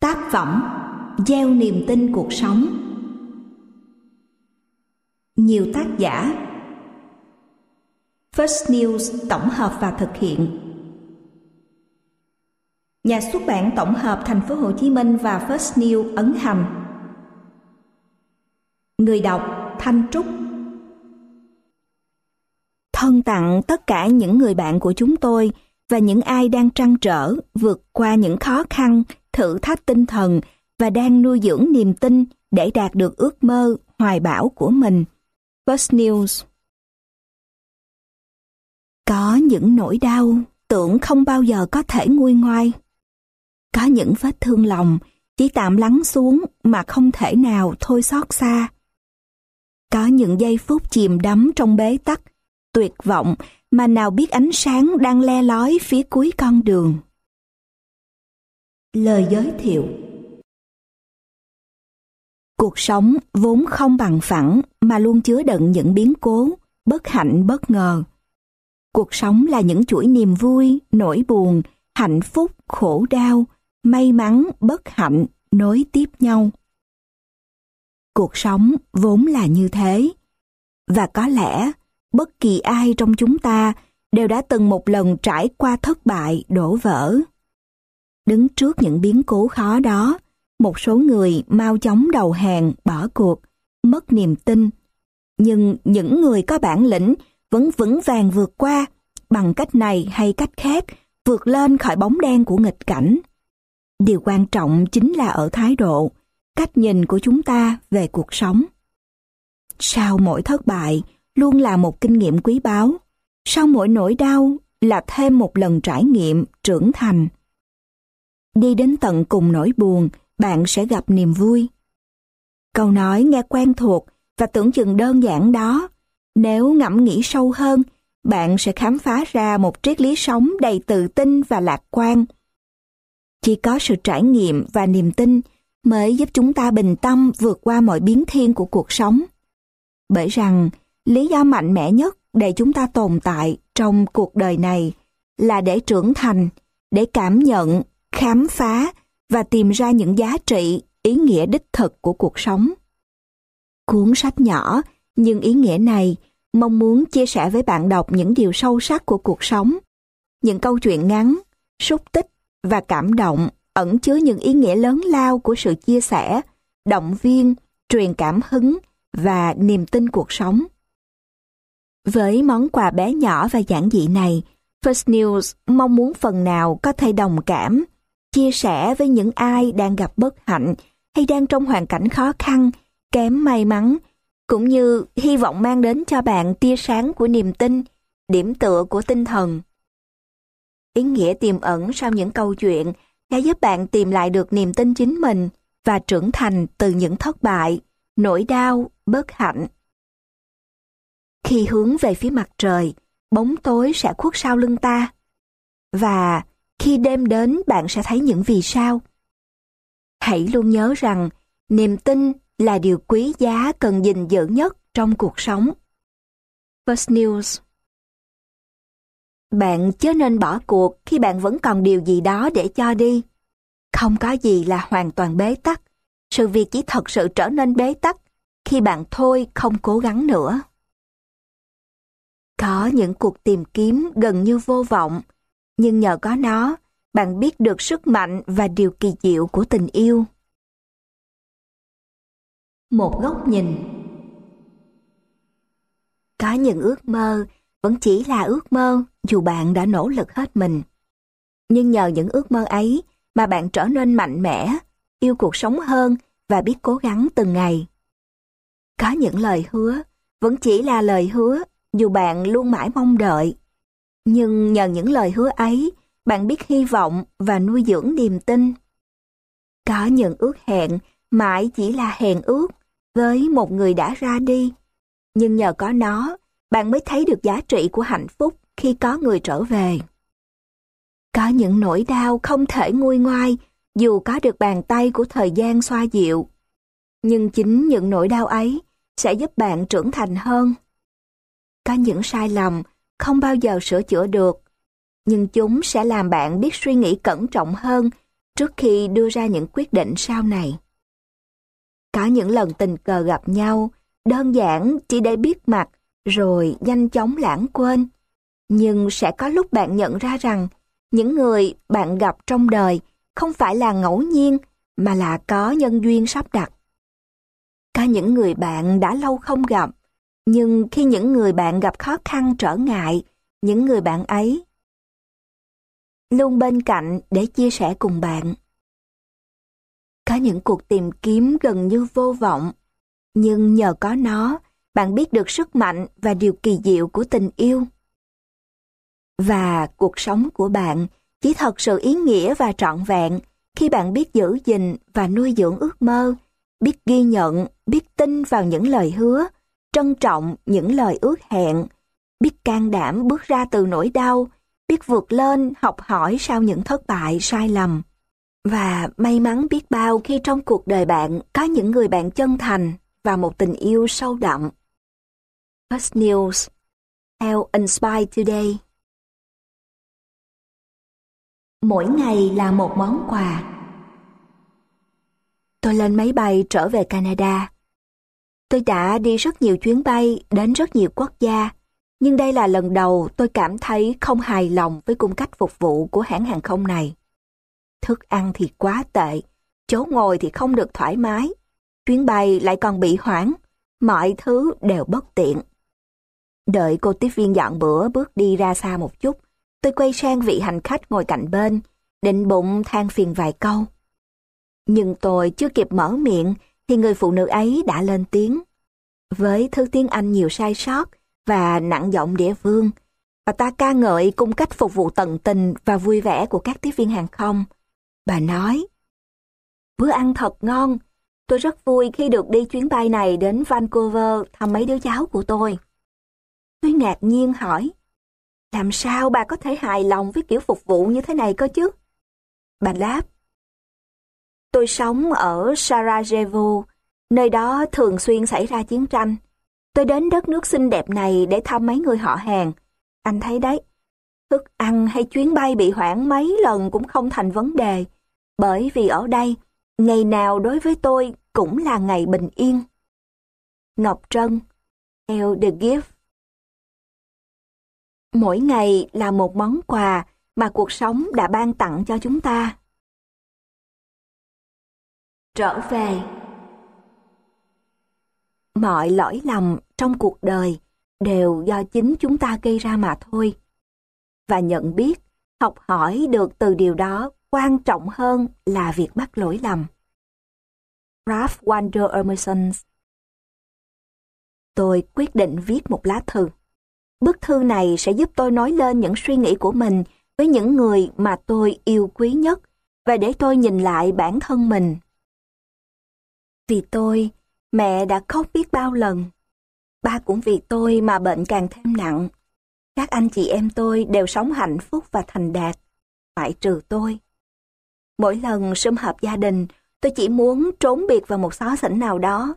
Tác phẩm Gieo niềm tin cuộc sống. Nhiều tác giả. First News tổng hợp và thực hiện. Nhà xuất bản tổng hợp Thành phố Hồ Chí Minh và First News ấn hành. Người đọc Thanh Trúc. Thân tặng tất cả những người bạn của chúng tôi và những ai đang trăn trở vượt qua những khó khăn, thử thách tinh thần và đang nuôi dưỡng niềm tin để đạt được ước mơ, hoài bão của mình. First News Có những nỗi đau tưởng không bao giờ có thể nguôi ngoai. Có những vết thương lòng chỉ tạm lắng xuống mà không thể nào thôi xót xa. Có những giây phút chìm đắm trong bế tắc, tuyệt vọng mà nào biết ánh sáng đang le lói phía cuối con đường. Lời giới thiệu Cuộc sống vốn không bằng phẳng mà luôn chứa đựng những biến cố, bất hạnh bất ngờ. Cuộc sống là những chuỗi niềm vui, nỗi buồn, hạnh phúc, khổ đau, may mắn, bất hạnh nối tiếp nhau. Cuộc sống vốn là như thế. Và có lẽ bất kỳ ai trong chúng ta đều đã từng một lần trải qua thất bại, đổ vỡ. Đứng trước những biến cố khó đó, một số người mau chóng đầu hàng, bỏ cuộc, mất niềm tin. Nhưng những người có bản lĩnh vẫn vững vàng vượt qua, bằng cách này hay cách khác, vượt lên khỏi bóng đen của nghịch cảnh. Điều quan trọng chính là ở thái độ, cách nhìn của chúng ta về cuộc sống. Sau mỗi thất bại, luôn là một kinh nghiệm quý báu. Sau mỗi nỗi đau là thêm một lần trải nghiệm trưởng thành. Đi đến tận cùng nỗi buồn, bạn sẽ gặp niềm vui. Câu nói nghe quen thuộc và tưởng chừng đơn giản đó, nếu ngẫm nghĩ sâu hơn, bạn sẽ khám phá ra một triết lý sống đầy tự tin và lạc quan. Chỉ có sự trải nghiệm và niềm tin mới giúp chúng ta bình tâm vượt qua mọi biến thiên của cuộc sống. Bởi rằng, lý do mạnh mẽ nhất để chúng ta tồn tại trong cuộc đời này là để trưởng thành, để cảm nhận, khám phá và tìm ra những giá trị, ý nghĩa đích thực của cuộc sống. Cuốn sách nhỏ, nhưng ý nghĩa này mong muốn chia sẻ với bạn đọc những điều sâu sắc của cuộc sống, những câu chuyện ngắn, xúc tích và cảm động ẩn chứa những ý nghĩa lớn lao của sự chia sẻ, động viên, truyền cảm hứng và niềm tin cuộc sống. Với món quà bé nhỏ và giản dị này, First News mong muốn phần nào có thể đồng cảm, chia sẻ với những ai đang gặp bất hạnh hay đang trong hoàn cảnh khó khăn, kém may mắn, cũng như hy vọng mang đến cho bạn tia sáng của niềm tin, điểm tựa của tinh thần. Ý nghĩa tiềm ẩn sau những câu chuyện đã giúp bạn tìm lại được niềm tin chính mình và trưởng thành từ những thất bại, nỗi đau, bất hạnh. Khi hướng về phía mặt trời, bóng tối sẽ khuất sau lưng ta. Và khi đêm đến bạn sẽ thấy những vì sao. Hãy luôn nhớ rằng niềm tin là điều quý giá cần gìn giữ nhất trong cuộc sống. First News Bạn chớ nên bỏ cuộc khi bạn vẫn còn điều gì đó để cho đi. Không có gì là hoàn toàn bế tắc. Sự việc chỉ thật sự trở nên bế tắc khi bạn thôi không cố gắng nữa. Có những cuộc tìm kiếm gần như vô vọng, nhưng nhờ có nó, bạn biết được sức mạnh và điều kỳ diệu của tình yêu. Một góc nhìn Có những ước mơ vẫn chỉ là ước mơ dù bạn đã nỗ lực hết mình. Nhưng nhờ những ước mơ ấy mà bạn trở nên mạnh mẽ, yêu cuộc sống hơn và biết cố gắng từng ngày. Có những lời hứa vẫn chỉ là lời hứa dù bạn luôn mãi mong đợi. Nhưng nhờ những lời hứa ấy, bạn biết hy vọng và nuôi dưỡng niềm tin. Có những ước hẹn mãi chỉ là hẹn ước với một người đã ra đi. Nhưng nhờ có nó, bạn mới thấy được giá trị của hạnh phúc khi có người trở về. Có những nỗi đau không thể nguôi ngoai dù có được bàn tay của thời gian xoa dịu. Nhưng chính những nỗi đau ấy sẽ giúp bạn trưởng thành hơn. Có những sai lầm không bao giờ sửa chữa được, nhưng chúng sẽ làm bạn biết suy nghĩ cẩn trọng hơn trước khi đưa ra những quyết định sau này. Có những lần tình cờ gặp nhau, đơn giản chỉ để biết mặt rồi nhanh chóng lãng quên. Nhưng sẽ có lúc bạn nhận ra rằng những người bạn gặp trong đời không phải là ngẫu nhiên mà là có nhân duyên sắp đặt. Có những người bạn đã lâu không gặp, nhưng khi những người bạn gặp khó khăn trở ngại, những người bạn ấy luôn bên cạnh để chia sẻ cùng bạn. Có những cuộc tìm kiếm gần như vô vọng, nhưng nhờ có nó, bạn biết được sức mạnh và điều kỳ diệu của tình yêu. Và cuộc sống của bạn chỉ thật sự ý nghĩa và trọn vẹn khi bạn biết giữ gìn và nuôi dưỡng ước mơ, biết ghi nhận, biết tin vào những lời hứa, trân trọng những lời ước hẹn, biết can đảm bước ra từ nỗi đau, biết vượt lên, học hỏi sau những thất bại, sai lầm. Và may mắn biết bao khi trong cuộc đời bạn có những người bạn chân thành và một tình yêu sâu đậm. First News How Inspire Today Mỗi ngày là một món quà. Tôi lên máy bay trở về Canada. Tôi đã đi rất nhiều chuyến bay đến rất nhiều quốc gia, nhưng đây là lần đầu tôi cảm thấy không hài lòng với cung cách phục vụ của hãng hàng không này. Thức ăn thì quá tệ, chỗ ngồi thì không được thoải mái, chuyến bay lại còn bị hoãn, mọi thứ đều bất tiện. Đợi cô tiếp viên dọn bữa bước đi ra xa một chút, tôi quay sang vị hành khách ngồi cạnh bên, định bụng than phiền vài câu. Nhưng tôi chưa kịp mở miệng thì người phụ nữ ấy đã lên tiếng. Với thứ tiếng Anh nhiều sai sót và nặng giọng địa phương, bà ta ca ngợi cung cách phục vụ tận tình và vui vẻ của các tiếp viên hàng không. Bà nói, bữa ăn thật ngon, tôi rất vui khi được đi chuyến bay này đến Vancouver thăm mấy đứa cháu của tôi. Tôi ngạc nhiên hỏi, làm sao bà có thể hài lòng với kiểu phục vụ như thế này cơ chứ? Bà đáp, tôi sống ở Sarajevo, nơi đó thường xuyên xảy ra chiến tranh. Tôi đến đất nước xinh đẹp này để thăm mấy người họ hàng. Anh thấy đấy, thức ăn hay chuyến bay bị hoãn mấy lần cũng không thành vấn đề, bởi vì ở đây, ngày nào đối với tôi cũng là ngày bình yên. Ngọc Trân, theo The Gift Mỗi ngày là một món quà mà cuộc sống đã ban tặng cho chúng ta. Trở về Mọi lỗi lầm trong cuộc đời đều do chính chúng ta gây ra mà thôi. Và nhận biết, học hỏi được từ điều đó quan trọng hơn là việc mắc lỗi lầm. Ralph Waldo Emerson Tôi quyết định viết một lá thư. Bức thư này sẽ giúp tôi nói lên những suy nghĩ của mình với những người mà tôi yêu quý nhất và để tôi nhìn lại bản thân mình. Vì tôi, mẹ đã khóc biết bao lần. Ba cũng vì tôi mà bệnh càng thêm nặng. Các anh chị em tôi đều sống hạnh phúc và thành đạt, ngoại trừ tôi. Mỗi lần sum họp gia đình, tôi chỉ muốn trốn biệt vào một xó xỉnh nào đó.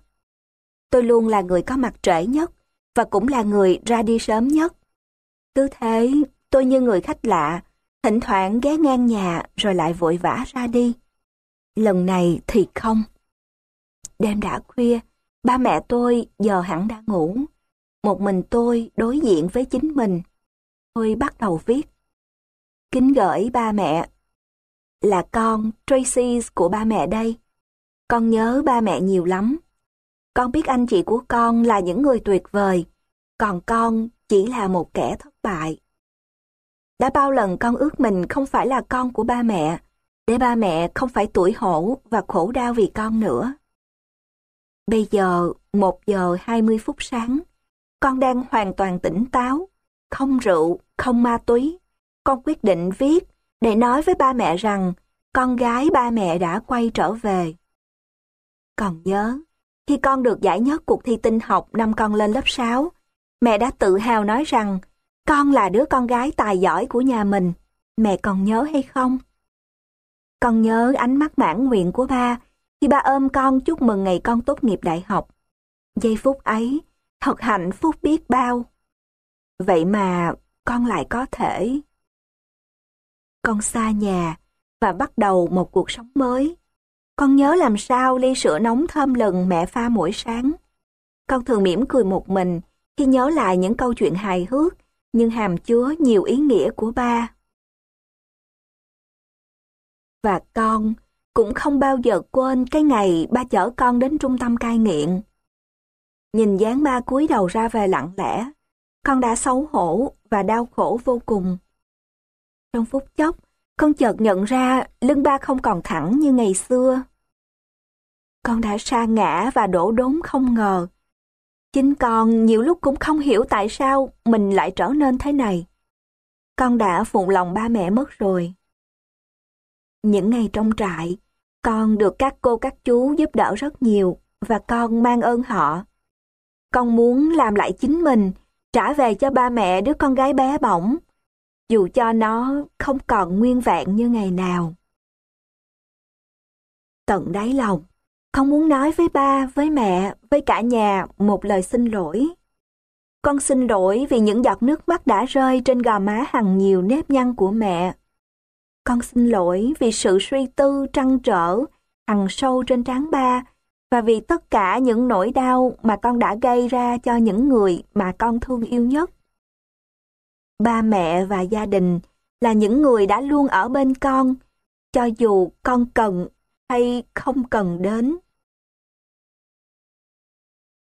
Tôi luôn là người có mặt trễ nhất, và cũng là người ra đi sớm nhất. Cứ thế, tôi như người khách lạ, thỉnh thoảng ghé ngang nhà rồi lại vội vã ra đi. Lần này thì không. Đêm đã khuya, ba mẹ tôi giờ hẳn đã ngủ. Một mình tôi đối diện với chính mình. Tôi bắt đầu viết. Kính gửi ba mẹ. Là con, Tracy của ba mẹ đây. Con nhớ ba mẹ nhiều lắm. Con biết anh chị của con là những người tuyệt vời, còn con chỉ là một kẻ thất bại. Đã bao lần con ước mình không phải là con của ba mẹ, để ba mẹ không phải tuổi hổ và khổ đau vì con nữa. Bây giờ, một giờ hai mươi phút sáng, con đang hoàn toàn tỉnh táo, không rượu, không ma túy. Con quyết định viết để nói với ba mẹ rằng con gái ba mẹ đã quay trở về. Còn nhớ, khi con được giải nhất cuộc thi tinh học năm con lên lớp 6, mẹ đã tự hào nói rằng con là đứa con gái tài giỏi của nhà mình. Mẹ còn nhớ hay không? Con nhớ ánh mắt mãn nguyện của ba khi ba ôm con chúc mừng ngày con tốt nghiệp đại học. Giây phút ấy, thật hạnh phúc biết bao. Vậy mà con lại có thể... Con xa nhà và bắt đầu một cuộc sống mới. Con nhớ làm sao ly sữa nóng thơm lừng mẹ pha mỗi sáng. Con thường mỉm cười một mình khi nhớ lại những câu chuyện hài hước nhưng hàm chứa nhiều ý nghĩa của ba. Và con cũng không bao giờ quên cái ngày ba chở con đến trung tâm cai nghiện. Nhìn dáng ba cúi đầu ra về lặng lẽ, con đã xấu hổ và đau khổ vô cùng. Trong phút chốc, con chợt nhận ra lưng ba không còn thẳng như ngày xưa. Con đã sa ngã và đổ đốn không ngờ. Chính con nhiều lúc cũng không hiểu tại sao mình lại trở nên thế này. Con đã phụ lòng ba mẹ mất rồi. Những ngày trong trại, con được các cô các chú giúp đỡ rất nhiều và con mang ơn họ. Con muốn làm lại chính mình, trả về cho ba mẹ đứa con gái bé bỏng, dù cho nó không còn nguyên vẹn như ngày nào. Tận đáy lòng, con muốn nói với ba, với mẹ, với cả nhà một lời xin lỗi. Con xin lỗi vì những giọt nước mắt đã rơi trên gò má hằng nhiều nếp nhăn của mẹ. Con xin lỗi vì sự suy tư trăn trở hằn sâu trên trán ba và vì tất cả những nỗi đau mà con đã gây ra cho những người mà con thương yêu nhất. Ba mẹ và gia đình là những người đã luôn ở bên con, cho dù con cần hay không cần đến.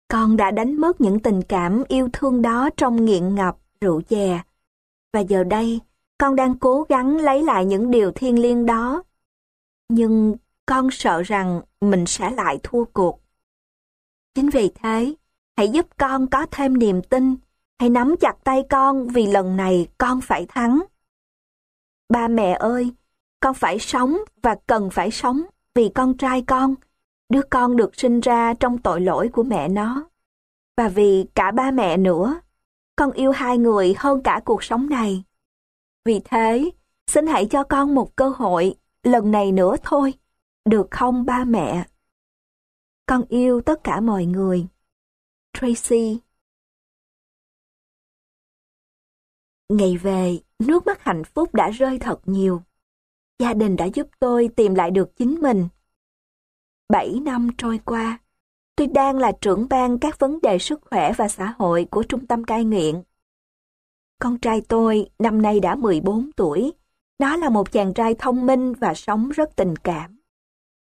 Con đã đánh mất những tình cảm yêu thương đó trong nghiện ngập, rượu chè. Và giờ đây, con đang cố gắng lấy lại những điều thiêng liêng đó. Nhưng con sợ rằng mình sẽ lại thua cuộc. Chính vì thế, hãy giúp con có thêm niềm tin, hãy nắm chặt tay con vì lần này con phải thắng. Ba mẹ ơi, con phải sống và cần phải sống vì con trai con, đứa con được sinh ra trong tội lỗi của mẹ nó. Và vì cả ba mẹ nữa, con yêu hai người hơn cả cuộc sống này. Vì thế, xin hãy cho con một cơ hội, lần này nữa thôi, được không ba mẹ? Con yêu tất cả mọi người. Tracy Ngày về, nước mắt hạnh phúc đã rơi thật nhiều. Gia đình đã giúp tôi tìm lại được chính mình. Bảy năm trôi qua, tôi đang là trưởng ban các vấn đề sức khỏe và xã hội của trung tâm cai nghiện. Con trai tôi năm nay đã 14 tuổi. Nó là một chàng trai thông minh và sống rất tình cảm.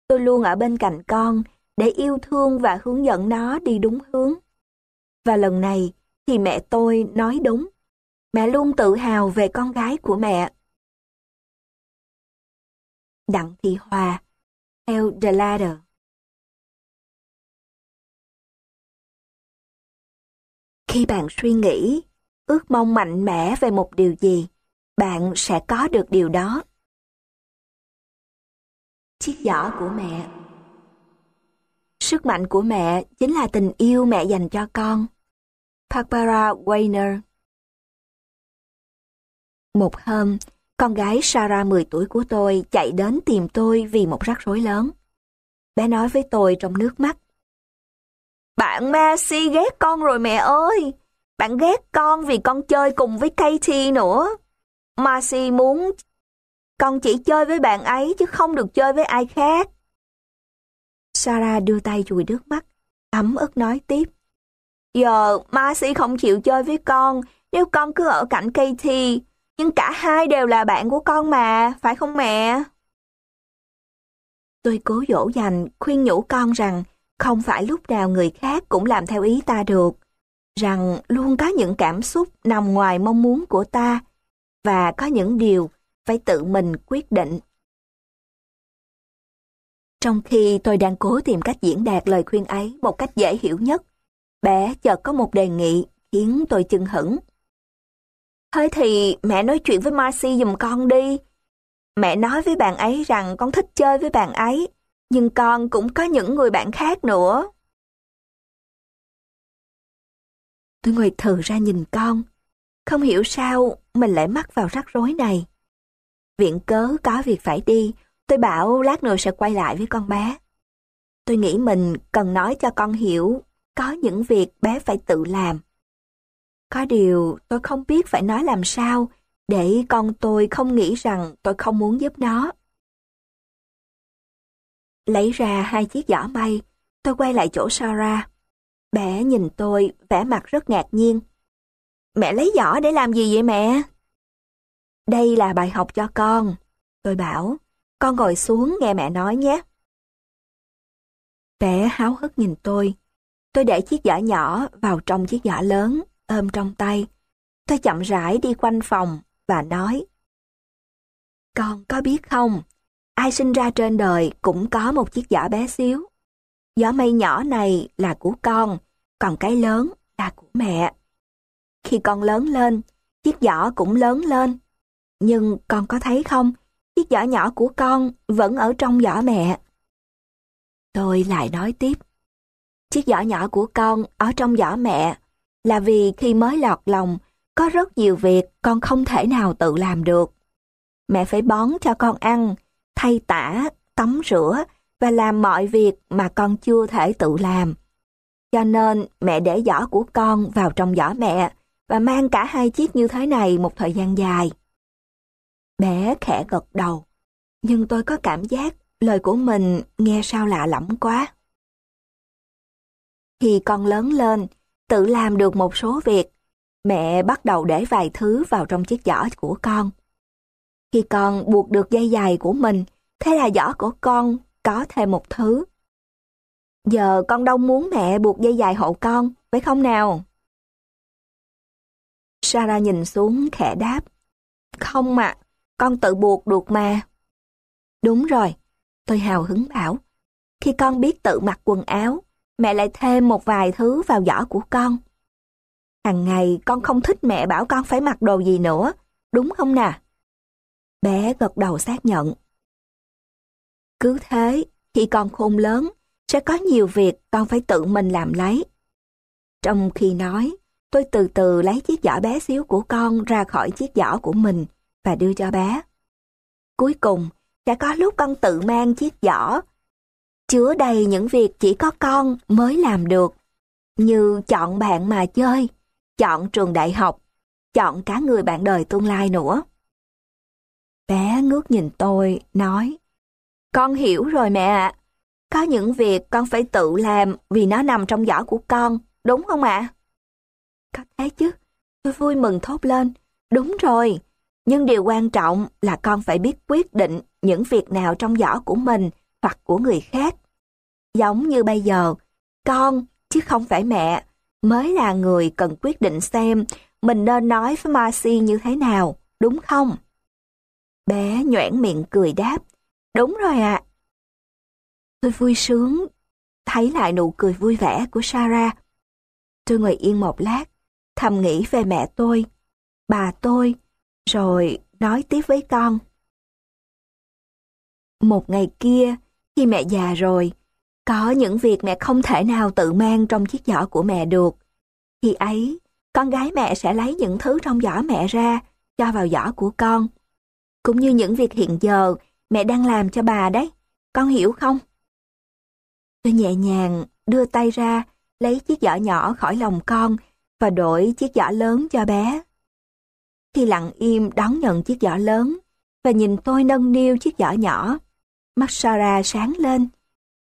Tôi luôn ở bên cạnh con để yêu thương và hướng dẫn nó đi đúng hướng. Và lần này thì mẹ tôi nói đúng. Mẹ luôn tự hào về con gái của mẹ. Đặng Thị Hòa, El Delade Khi bạn suy nghĩ, ước mong mạnh mẽ về một điều gì, bạn sẽ có được điều đó. Chiếc giỏ của mẹ Sức mạnh của mẹ chính là tình yêu mẹ dành cho con. Barbara Weiner Một hôm, con gái Sarah 10 tuổi của tôi chạy đến tìm tôi vì một rắc rối lớn. Bé nói với tôi trong nước mắt. Bạn Messi ghét con rồi mẹ ơi. Bạn ghét con vì con chơi cùng với Katie nữa. Marcy muốn con chỉ chơi với bạn ấy chứ không được chơi với ai khác. Sarah đưa tay chùi nước mắt, ấm ức nói tiếp. Giờ Marcy không chịu chơi với con nếu con cứ ở cạnh Katie, nhưng cả hai đều là bạn của con mà, phải không mẹ? Tôi cố dỗ dành, khuyên nhủ con rằng không phải lúc nào người khác cũng làm theo ý ta được, rằng luôn có những cảm xúc nằm ngoài mong muốn của ta, và có những điều phải tự mình quyết định. Trong khi tôi đang cố tìm cách diễn đạt lời khuyên ấy một cách dễ hiểu nhất, bé chợt có một đề nghị khiến tôi chưng hững. Thôi thì mẹ nói chuyện với Marcy giùm con đi. Mẹ nói với bạn ấy rằng con thích chơi với bạn ấy, nhưng con cũng có những người bạn khác nữa. Tôi ngồi thở ra nhìn con. Không hiểu sao mình lại mắc vào rắc rối này. Viện cớ có việc phải đi, tôi bảo lát nữa sẽ quay lại với con bé. Tôi nghĩ mình cần nói cho con hiểu có những việc bé phải tự làm. Có điều tôi không biết phải nói làm sao để con tôi không nghĩ rằng tôi không muốn giúp nó. Lấy ra hai chiếc giỏ may, tôi quay lại chỗ Sarah. Bé nhìn tôi, vẻ mặt rất ngạc nhiên. Mẹ lấy giỏ để làm gì vậy mẹ? Đây là bài học cho con. Tôi bảo, con ngồi xuống nghe mẹ nói nhé. Bé háo hức nhìn tôi. Tôi để chiếc giỏ nhỏ vào trong chiếc giỏ lớn, ôm trong tay. Tôi chậm rãi đi quanh phòng và nói. Con có biết không, ai sinh ra trên đời cũng có một chiếc giỏ bé xíu gió mây nhỏ này là của con, còn cái lớn là của mẹ. Khi con lớn lên, chiếc giỏ cũng lớn lên. Nhưng con có thấy không, chiếc giỏ nhỏ của con vẫn ở trong giỏ mẹ. Tôi lại nói tiếp. Chiếc giỏ nhỏ của con ở trong giỏ mẹ là vì khi mới lọt lòng, có rất nhiều việc con không thể nào tự làm được. Mẹ phải bón cho con ăn, thay tả, tắm rửa và làm mọi việc mà con chưa thể tự làm. Cho nên mẹ để giỏ của con vào trong giỏ mẹ và mang cả hai chiếc như thế này một thời gian dài. Bé khẽ gật đầu, nhưng tôi có cảm giác lời của mình nghe sao lạ lẫm quá. Khi con lớn lên, tự làm được một số việc, mẹ bắt đầu để vài thứ vào trong chiếc giỏ của con. Khi con buộc được dây dài của mình, thế là giỏ của con có thêm một thứ. Giờ con đâu muốn mẹ buộc dây dài hộ con, phải không nào? Sarah nhìn xuống khẽ đáp. Không mà, con tự buộc được mà. Đúng rồi, tôi hào hứng bảo. Khi con biết tự mặc quần áo, mẹ lại thêm một vài thứ vào giỏ của con. Hằng ngày con không thích mẹ bảo con phải mặc đồ gì nữa, đúng không nè? Bé gật đầu xác nhận. Cứ thế, khi con khôn lớn, sẽ có nhiều việc con phải tự mình làm lấy. Trong khi nói, tôi từ từ lấy chiếc giỏ bé xíu của con ra khỏi chiếc giỏ của mình và đưa cho bé. Cuối cùng, sẽ có lúc con tự mang chiếc giỏ, chứa đầy những việc chỉ có con mới làm được, như chọn bạn mà chơi, chọn trường đại học, chọn cả người bạn đời tương lai nữa. Bé ngước nhìn tôi, nói, con hiểu rồi mẹ ạ. Có những việc con phải tự làm vì nó nằm trong giỏ của con, đúng không ạ? Có thế chứ, tôi vui mừng thốt lên. Đúng rồi, nhưng điều quan trọng là con phải biết quyết định những việc nào trong giỏ của mình hoặc của người khác. Giống như bây giờ, con, chứ không phải mẹ, mới là người cần quyết định xem mình nên nói với Marcy như thế nào, đúng không? Bé nhoẻn miệng cười đáp, đúng rồi ạ. Tôi vui sướng, thấy lại nụ cười vui vẻ của Sarah. Tôi ngồi yên một lát, thầm nghĩ về mẹ tôi, bà tôi, rồi nói tiếp với con. Một ngày kia, khi mẹ già rồi, có những việc mẹ không thể nào tự mang trong chiếc giỏ của mẹ được. Khi ấy, con gái mẹ sẽ lấy những thứ trong giỏ mẹ ra, cho vào giỏ của con. Cũng như những việc hiện giờ mẹ đang làm cho bà đấy, con hiểu không? Tôi nhẹ nhàng đưa tay ra, lấy chiếc giỏ nhỏ khỏi lòng con và đổi chiếc giỏ lớn cho bé. Khi lặng im đón nhận chiếc giỏ lớn và nhìn tôi nâng niu chiếc giỏ nhỏ, mắt Sarah sáng lên,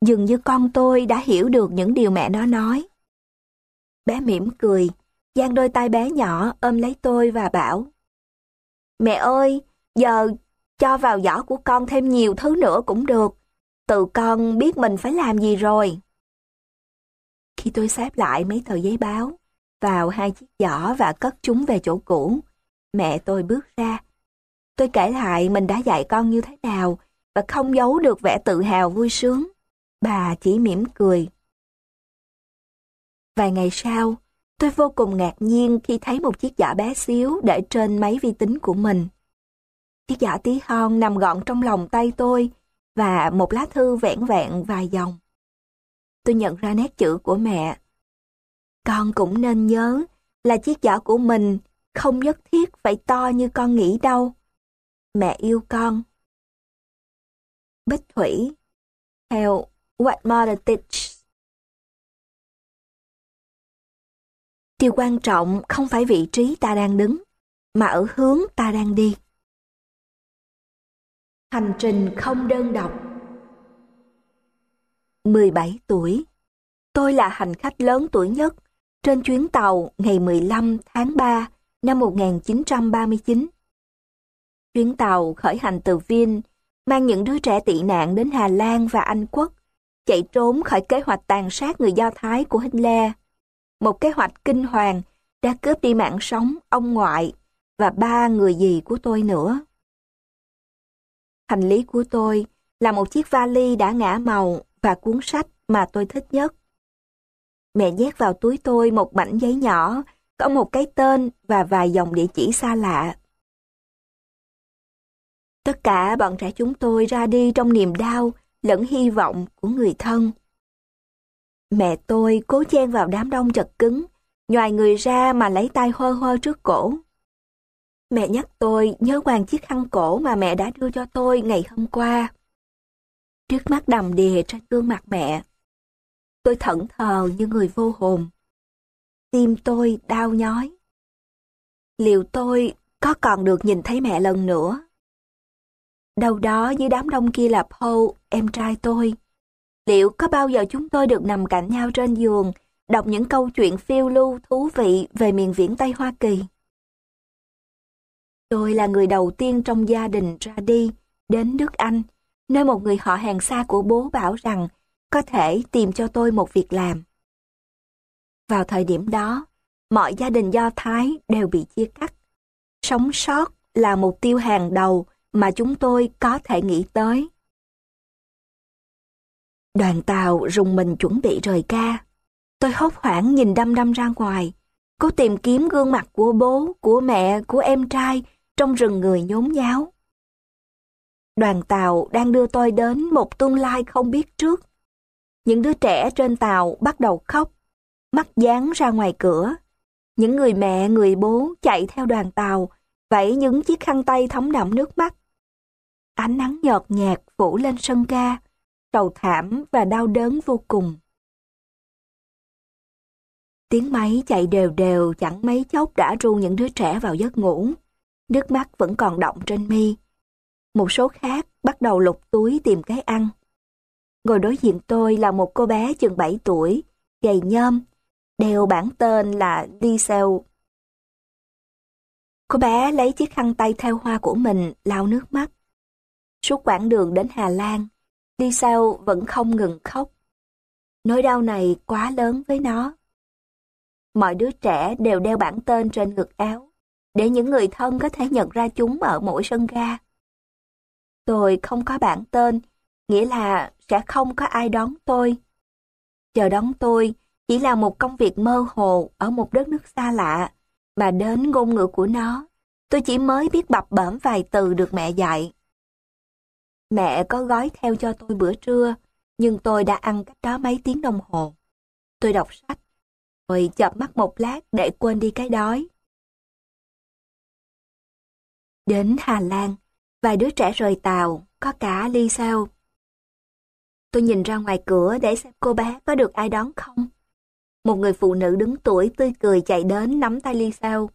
dường như con tôi đã hiểu được những điều mẹ nó nói. Bé mỉm cười, giang đôi tay bé nhỏ ôm lấy tôi và bảo Mẹ ơi, giờ cho vào giỏ của con thêm nhiều thứ nữa cũng được. Tự con biết mình phải làm gì rồi. Khi tôi xếp lại mấy tờ giấy báo, vào hai chiếc giỏ và cất chúng về chỗ cũ, mẹ tôi bước ra. Tôi kể lại mình đã dạy con như thế nào và không giấu được vẻ tự hào vui sướng. Bà chỉ mỉm cười. Vài ngày sau, tôi vô cùng ngạc nhiên khi thấy một chiếc giỏ bé xíu để trên máy vi tính của mình. Chiếc giỏ tí hon nằm gọn trong lòng tay tôi và một lá thư vẹn vẹn vài dòng. Tôi nhận ra nét chữ của mẹ. Con cũng nên nhớ là chiếc giỏ của mình không nhất thiết phải to như con nghĩ đâu. Mẹ yêu con. Bích Thủy Theo What Mother Teaches Điều quan trọng không phải vị trí ta đang đứng, mà ở hướng ta đang đi. Hành trình không đơn độc 17 tuổi. Tôi là hành khách lớn tuổi nhất trên chuyến tàu ngày 15 tháng 3 năm 1939. Chuyến tàu khởi hành từ Viên, mang những đứa trẻ tị nạn đến Hà Lan và Anh Quốc, chạy trốn khỏi kế hoạch tàn sát người Do Thái của Hitler. Một kế hoạch kinh hoàng đã cướp đi mạng sống ông ngoại và ba người dì của tôi nữa. Hành lý của tôi là một chiếc vali đã ngã màu và cuốn sách mà tôi thích nhất. Mẹ nhét vào túi tôi một mảnh giấy nhỏ, có một cái tên và vài dòng địa chỉ xa lạ. Tất cả bọn trẻ chúng tôi ra đi trong niềm đau lẫn hy vọng của người thân. Mẹ tôi cố chen vào đám đông chật cứng, nhòi người ra mà lấy tay hơ hơ trước cổ. Mẹ nhắc tôi nhớ quàng chiếc khăn cổ mà mẹ đã đưa cho tôi ngày hôm qua. Trước mắt đầm đìa trên gương mặt mẹ. Tôi thẫn thờ như người vô hồn. Tim tôi đau nhói. Liệu tôi có còn được nhìn thấy mẹ lần nữa? Đâu đó dưới đám đông kia là Paul, em trai tôi. Liệu có bao giờ chúng tôi được nằm cạnh nhau trên giường, đọc những câu chuyện phiêu lưu thú vị về miền viễn Tây Hoa Kỳ? Tôi là người đầu tiên trong gia đình ra đi, đến nước Anh, nơi một người họ hàng xa của bố bảo rằng có thể tìm cho tôi một việc làm. Vào thời điểm đó, mọi gia đình Do Thái đều bị chia cắt. Sống sót là mục tiêu hàng đầu mà chúng tôi có thể nghĩ tới. Đoàn tàu rùng mình chuẩn bị rời ca. Tôi hốt hoảng nhìn đăm đăm ra ngoài, cố tìm kiếm gương mặt của bố, của mẹ, của em trai trong rừng người nhốn nháo. Đoàn tàu đang đưa tôi đến một tương lai không biết trước. Những đứa trẻ trên tàu bắt đầu khóc, mắt dán ra ngoài cửa. Những người mẹ, người bố chạy theo đoàn tàu, vẫy những chiếc khăn tay thấm đẫm nước mắt. Ánh nắng nhợt nhạt phủ lên sân ga, sầu thảm và đau đớn vô cùng. Tiếng máy chạy đều đều chẳng mấy chốc đã ru những đứa trẻ vào giấc ngủ. Nước mắt vẫn còn động trên mi. Một số khác bắt đầu lục túi tìm cái ăn. Ngồi đối diện tôi là một cô bé chừng 7 tuổi, gầy nhom, đeo bản tên là Diesel. Cô bé lấy chiếc khăn tay theo hoa của mình lau nước mắt. Suốt quãng đường đến Hà Lan, Diesel vẫn không ngừng khóc. Nỗi đau này quá lớn với nó. Mọi đứa trẻ đều đeo bản tên trên ngực áo, để những người thân có thể nhận ra chúng ở mỗi sân ga. Tôi không có bản tên, nghĩa là sẽ không có ai đón tôi. Chờ đón tôi chỉ là một công việc mơ hồ ở một đất nước xa lạ, mà đến ngôn ngữ của nó, tôi chỉ mới biết bập bẩm vài từ được mẹ dạy. Mẹ có gói theo cho tôi bữa trưa, nhưng tôi đã ăn cách đó mấy tiếng đồng hồ. Tôi đọc sách, rồi chợp mắt một lát để quên đi cái đói. Đến Hà Lan, vài đứa trẻ rời tàu, có cả ly sao. Tôi nhìn ra ngoài cửa để xem cô bé có được ai đón không. Một người phụ nữ đứng tuổi tươi cười chạy đến nắm tay ly sao.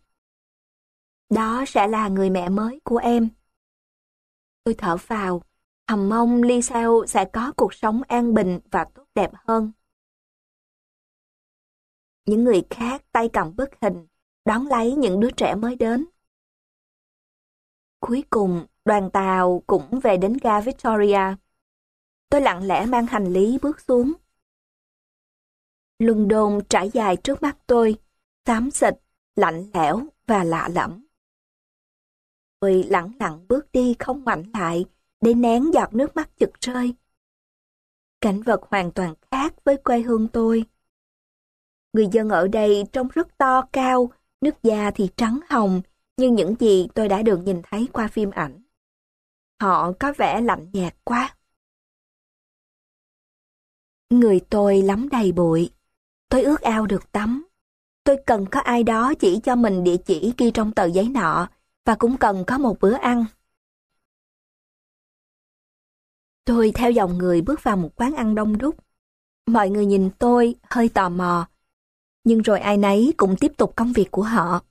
Đó sẽ là người mẹ mới của em. Tôi thở vào, thầm mong ly sao sẽ có cuộc sống an bình và tốt đẹp hơn. Những người khác tay cầm bức hình, đón lấy những đứa trẻ mới đến. Cuối cùng, đoàn tàu cũng về đến ga Victoria. Tôi lặng lẽ mang hành lý bước xuống. London trải dài trước mắt tôi, xám xịt, lạnh lẽo và lạ lẫm. Tôi lặng lặng bước đi không ngoảnh lại để nén giọt nước mắt chực rơi. Cảnh vật hoàn toàn khác với quê hương tôi. Người dân ở đây trông rất to cao, nước da thì trắng hồng, như những gì tôi đã được nhìn thấy qua phim ảnh. Họ có vẻ lạnh nhạt quá. Người tôi lắm đầy bụi. Tôi ước ao được tắm. Tôi cần có ai đó chỉ cho mình địa chỉ ghi trong tờ giấy nọ và cũng cần có một bữa ăn. Tôi theo dòng người bước vào một quán ăn đông đúc. Mọi người nhìn tôi hơi tò mò, nhưng rồi ai nấy cũng tiếp tục công việc của họ.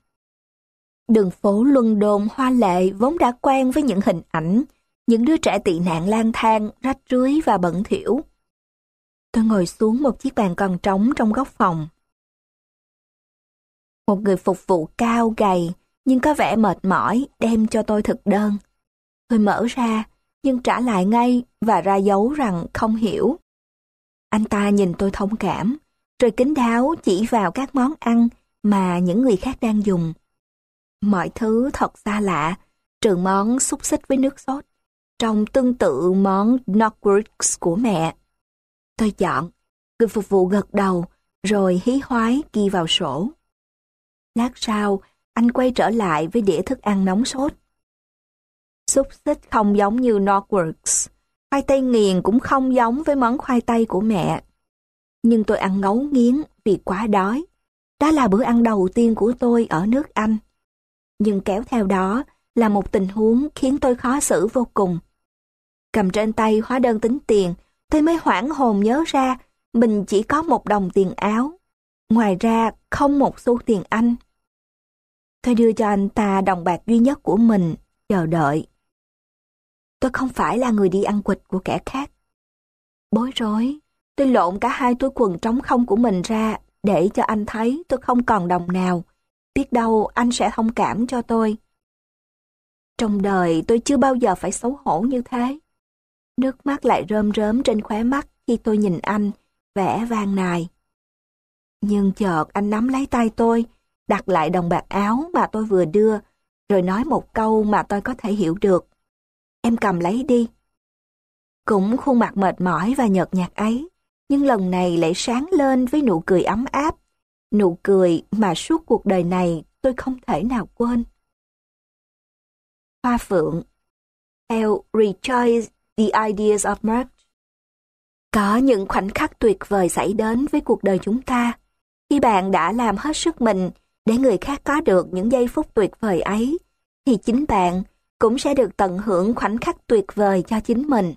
Đường phố Luân đôn hoa lệ vốn đã quen với những hình ảnh, những đứa trẻ tị nạn lang thang, rách rưới và bẩn thỉu. Tôi ngồi xuống một chiếc bàn còn trống trong góc phòng. Một người phục vụ cao gầy, nhưng có vẻ mệt mỏi, đem cho tôi thực đơn. Tôi mở ra, nhưng trả lại ngay và ra dấu rằng không hiểu. Anh ta nhìn tôi thông cảm, rồi kính đáo chỉ vào các món ăn mà những người khác đang dùng. Mọi thứ thật xa lạ, trừ món xúc xích với nước sốt, trông tương tự món Knockworks của mẹ. Tôi chọn, người phục vụ gật đầu, rồi hí hoái ghi vào sổ. Lát sau, anh quay trở lại với đĩa thức ăn nóng sốt. Xúc xích không giống như Knockworks, khoai tây nghiền cũng không giống với món khoai tây của mẹ. Nhưng tôi ăn ngấu nghiến vì quá đói. Đó là bữa ăn đầu tiên của tôi ở nước Anh. Nhưng kéo theo đó là một tình huống khiến tôi khó xử vô cùng. Cầm trên tay hóa đơn tính tiền, tôi mới hoảng hồn nhớ ra mình chỉ có một đồng tiền áo. Ngoài ra, không một xu tiền Anh. Tôi đưa cho anh ta đồng bạc duy nhất của mình, chờ đợi. Tôi không phải là người đi ăn quỵt của kẻ khác. Bối rối, tôi lộn cả hai túi quần trống không của mình ra để cho anh thấy tôi không còn đồng nào. Biết đâu anh sẽ thông cảm cho tôi. Trong đời tôi chưa bao giờ phải xấu hổ như thế. Nước mắt lại rơm rớm trên khóe mắt khi tôi nhìn anh, vẻ vang nài. Nhưng chợt anh nắm lấy tay tôi, đặt lại đồng bạc áo mà tôi vừa đưa, rồi nói một câu mà tôi có thể hiểu được. Em cầm lấy đi. Cũng khuôn mặt mệt mỏi và nhợt nhạt ấy, nhưng lần này lại sáng lên với nụ cười ấm áp, nụ cười mà suốt cuộc đời này tôi không thể nào quên. Hoa Phượng Theo Rejoice The Ideas of Mark Có những khoảnh khắc tuyệt vời xảy đến với cuộc đời chúng ta khi bạn đã làm hết sức mình để người khác có được những giây phút tuyệt vời ấy, thì chính bạn cũng sẽ được tận hưởng khoảnh khắc tuyệt vời cho chính mình.